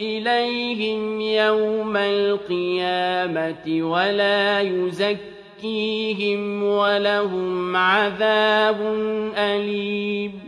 إليهم يوم القيامة ولا يزكيهم ولهم عذاب أليم